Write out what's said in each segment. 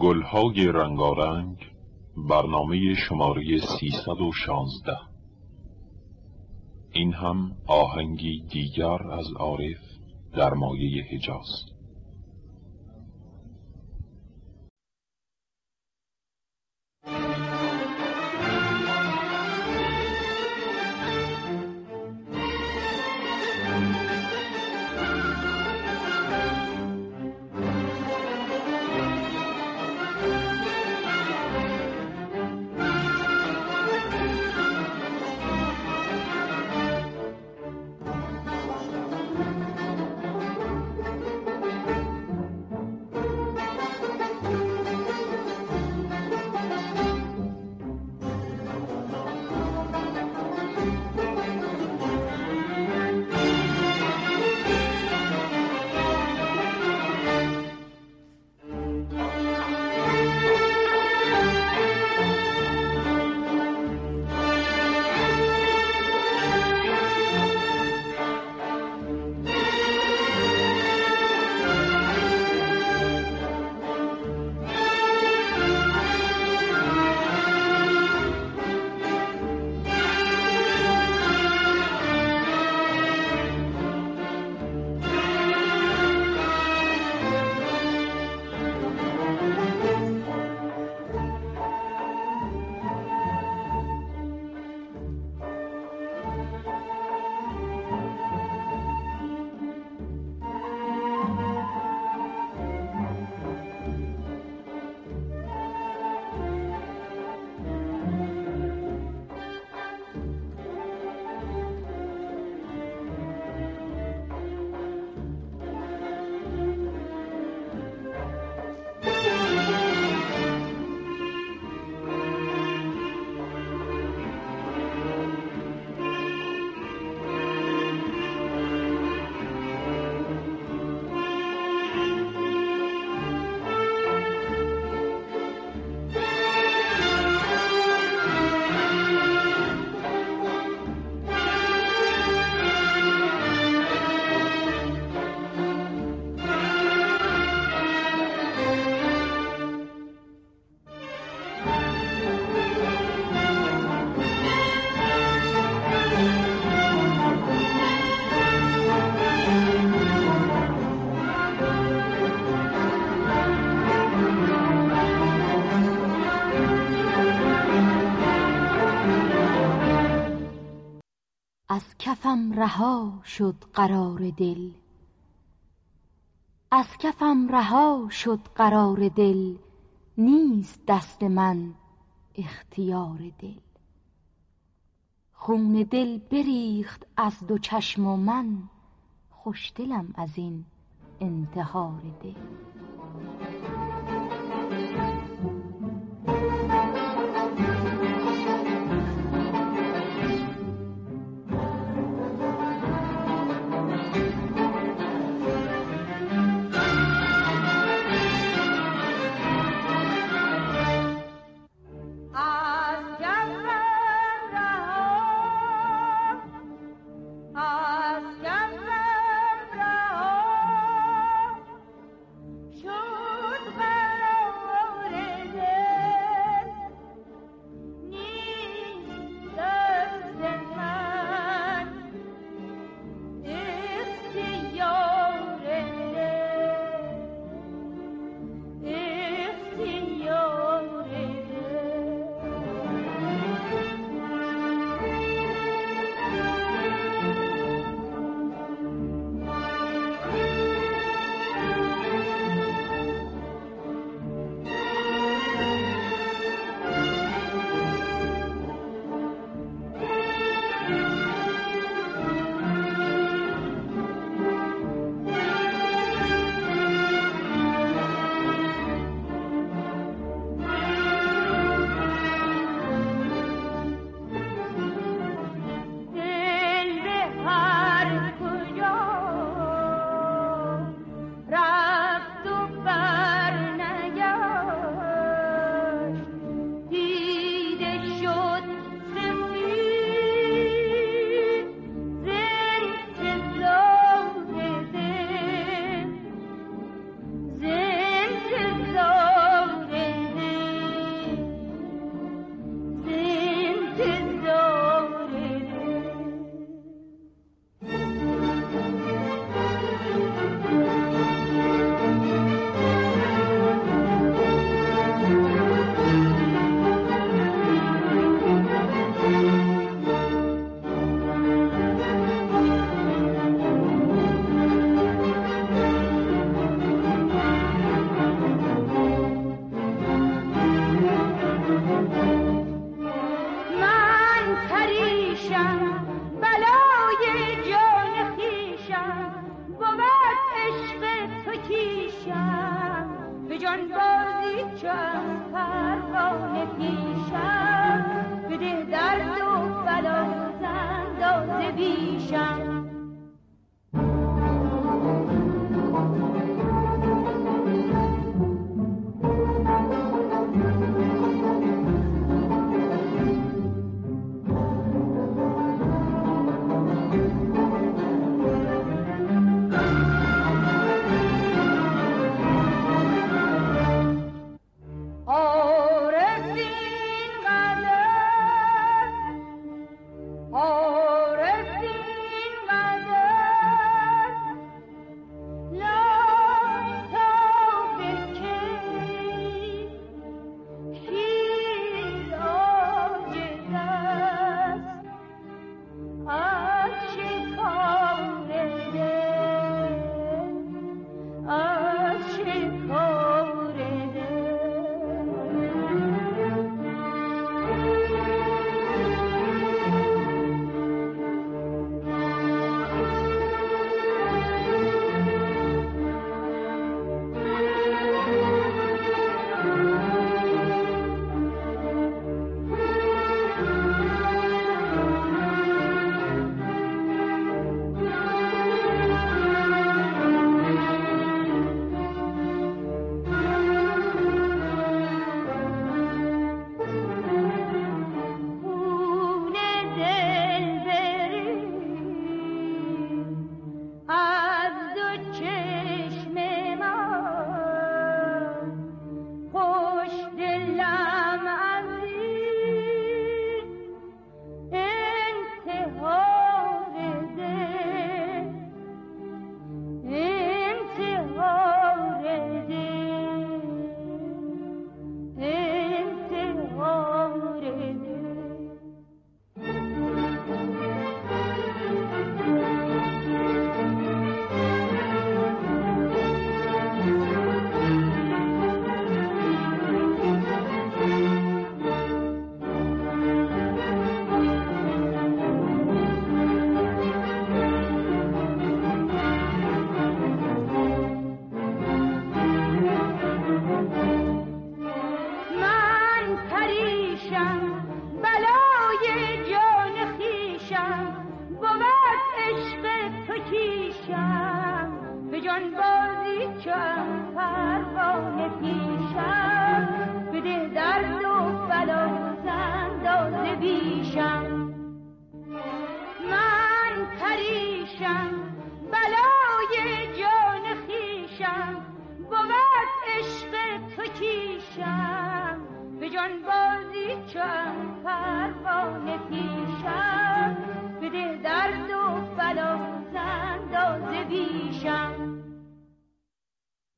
گلهای رنگارنگ برنامه شماره 316 این هم آهنگی دیگر از عارف در مایه حجاز. کفم رها شد قرار دل. از کفم رها شد قرار دل. نیست دست من اختیار دل. خون دل بریخت از دو چشم و من خوشدلم از این انتحار دل.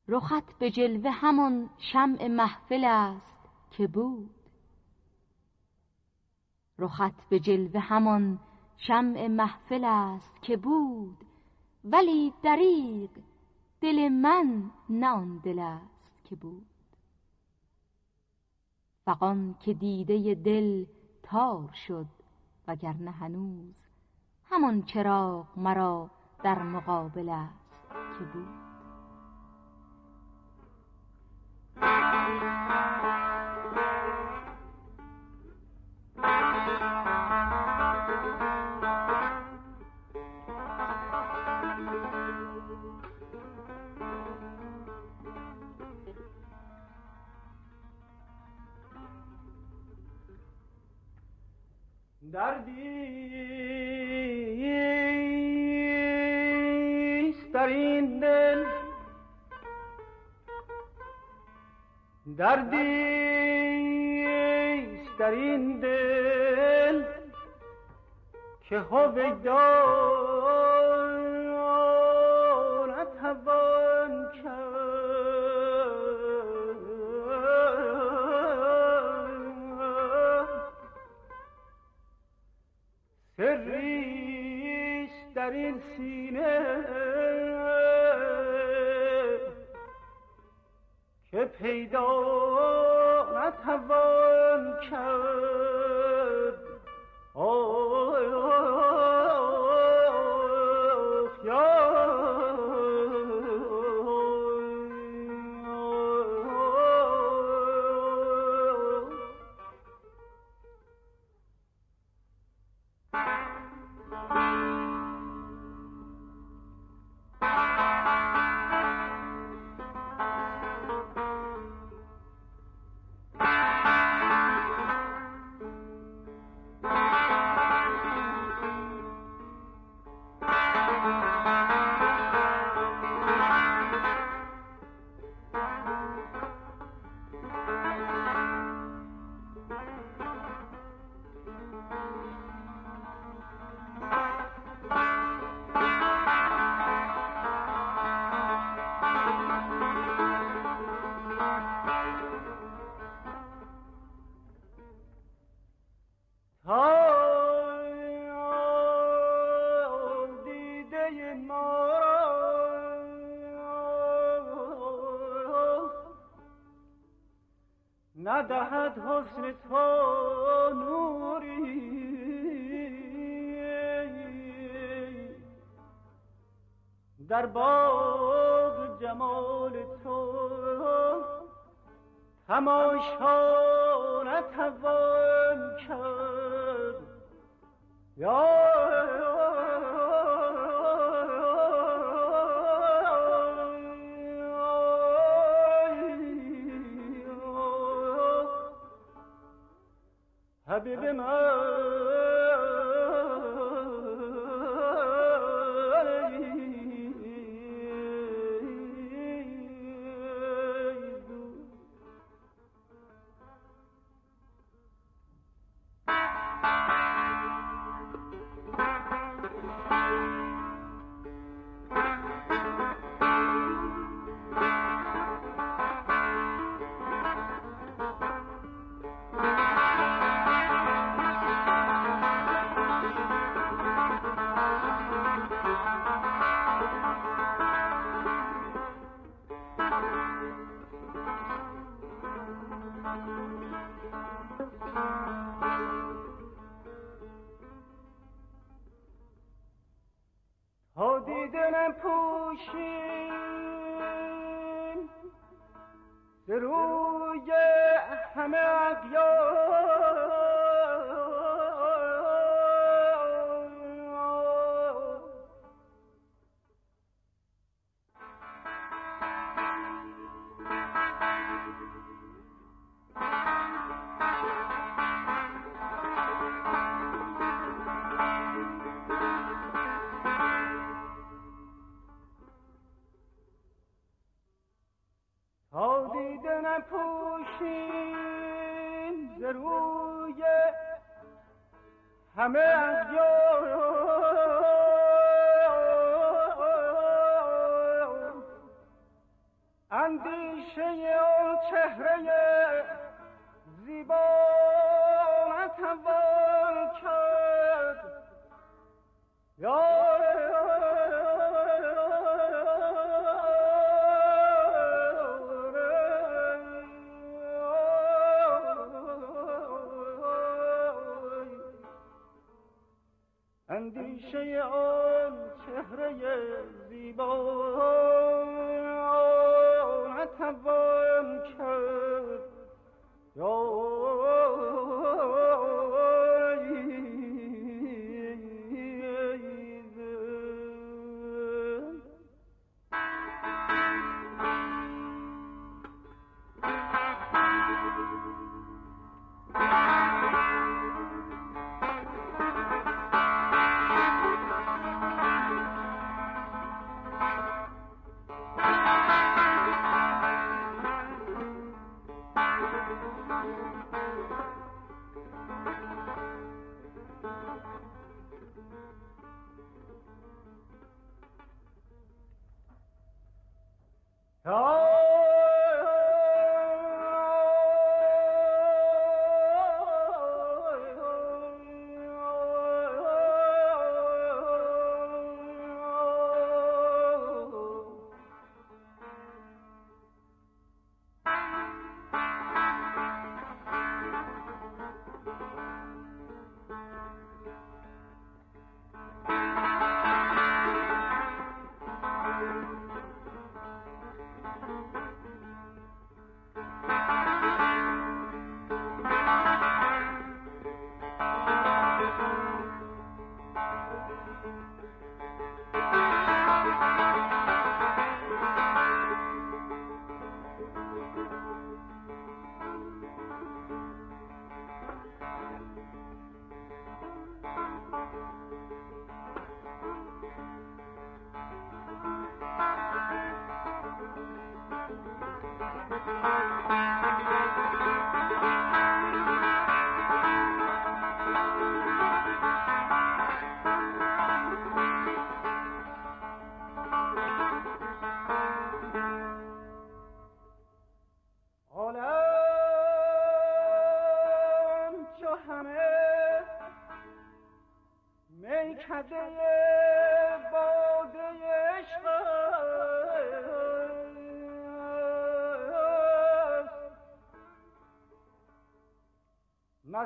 رخت به جلوه همان شمع محفل است که بود. رخت به جلوه همان شمع محفل است که بود. ولی دریغ دل من نه آن دل است که بود. فقان که دیده دل تار شد وگرنه هنوز همان چراغ مرا در مقابل است که بود. Thank you. دردیست در این دل که هویدار نتوان سریست در این سینه که پیدا نتوان کرد. ندهد unfortunate حبیب من اندیشه اون چهره زیبا.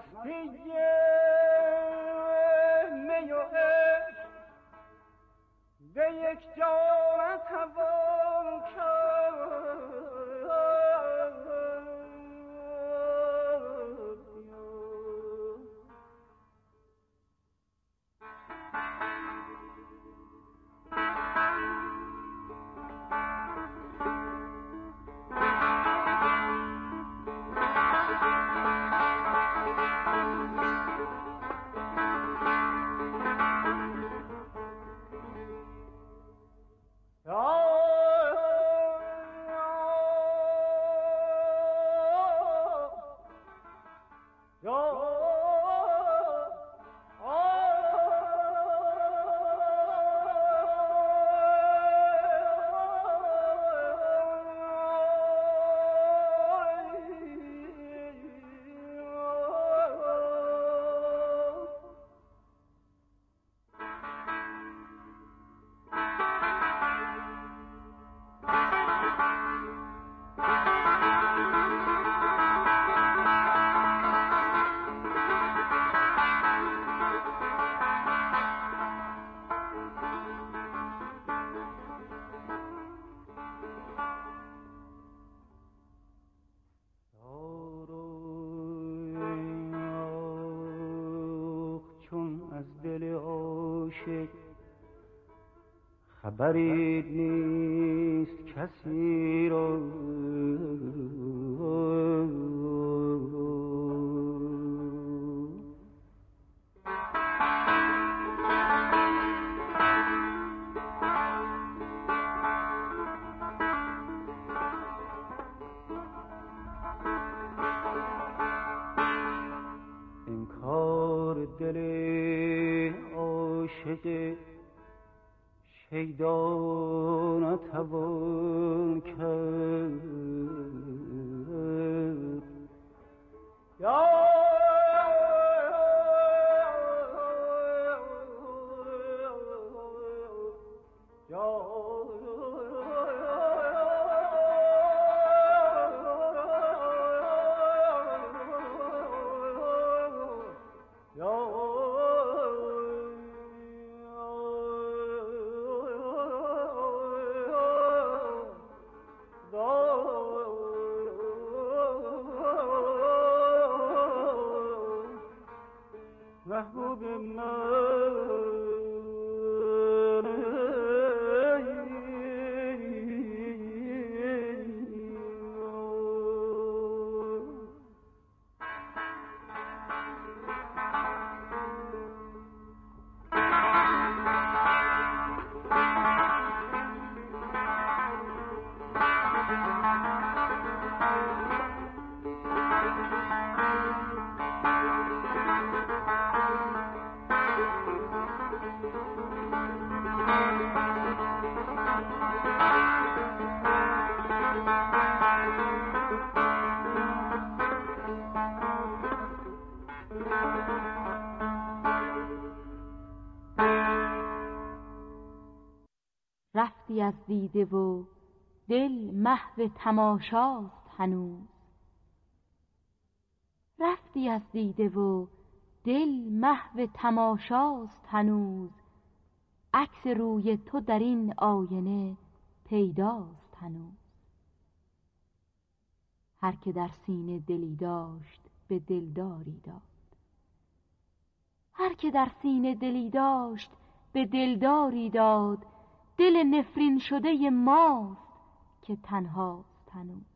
Assim Las خبری نیست کسی را از دیده و دل محو تماشاست هنوز. رفتی از دیده و دل محو تماشاست هنوز. عکس روی تو در این آینه پیداست هنوز. هر که در سینه دلی داشت به دلداری داد. هر که در سینه دلی داشت به دلداری داد. دل نفرین شده ماست که تنهاست هنوز.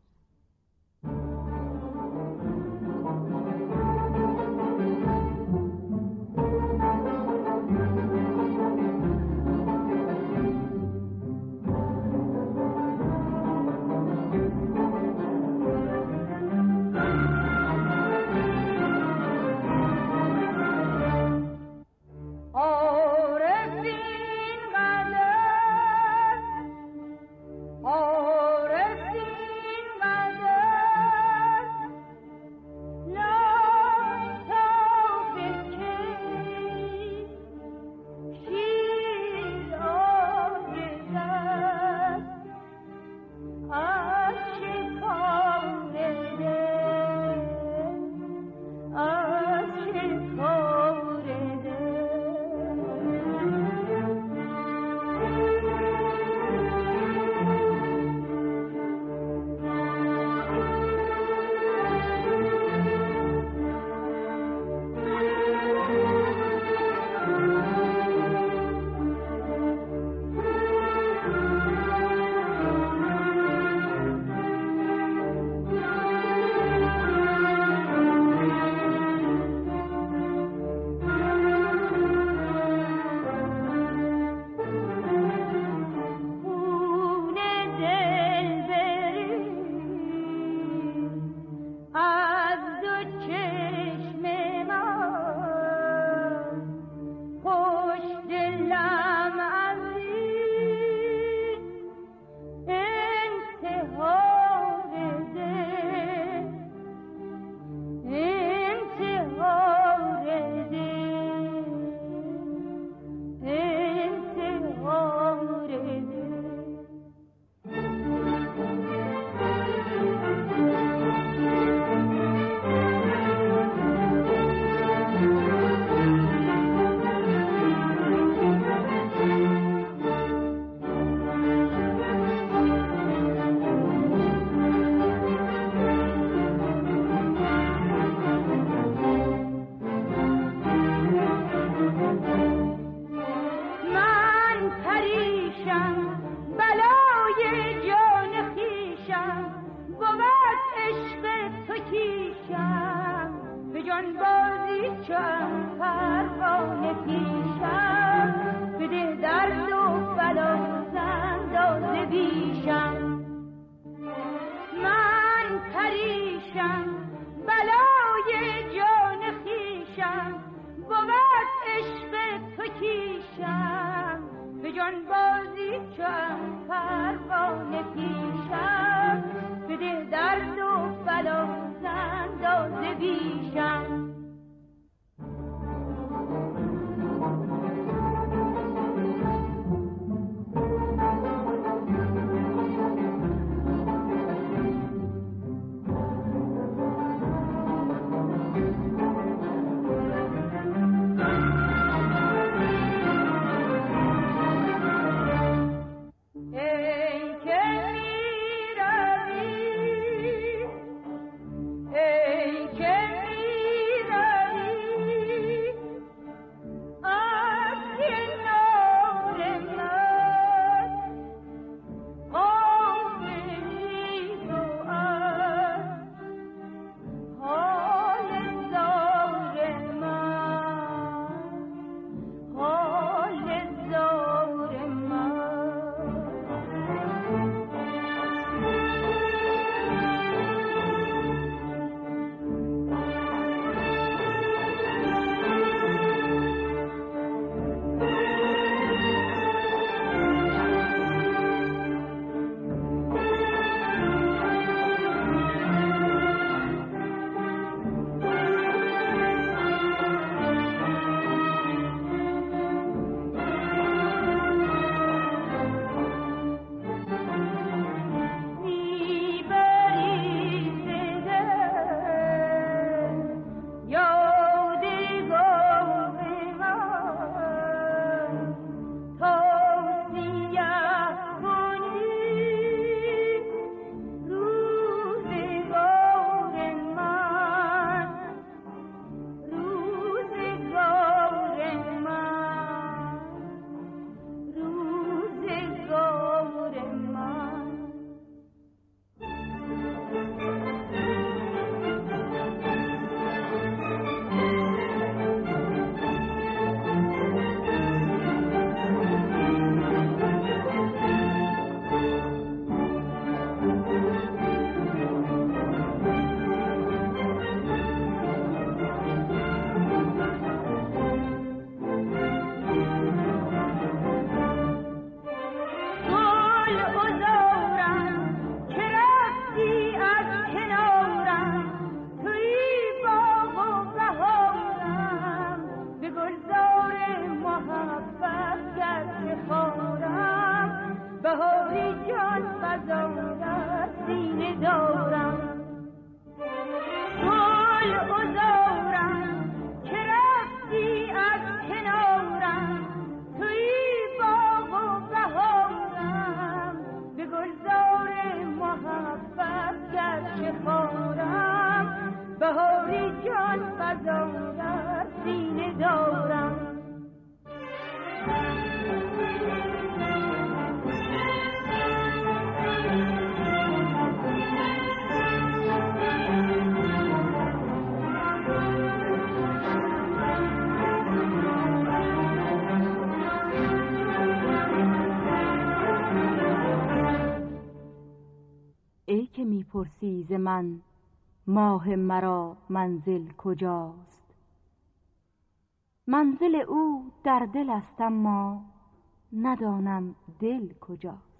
ماه مرا منزل کجاست؟ منزل او در دل است اما ندانم دل کجاست.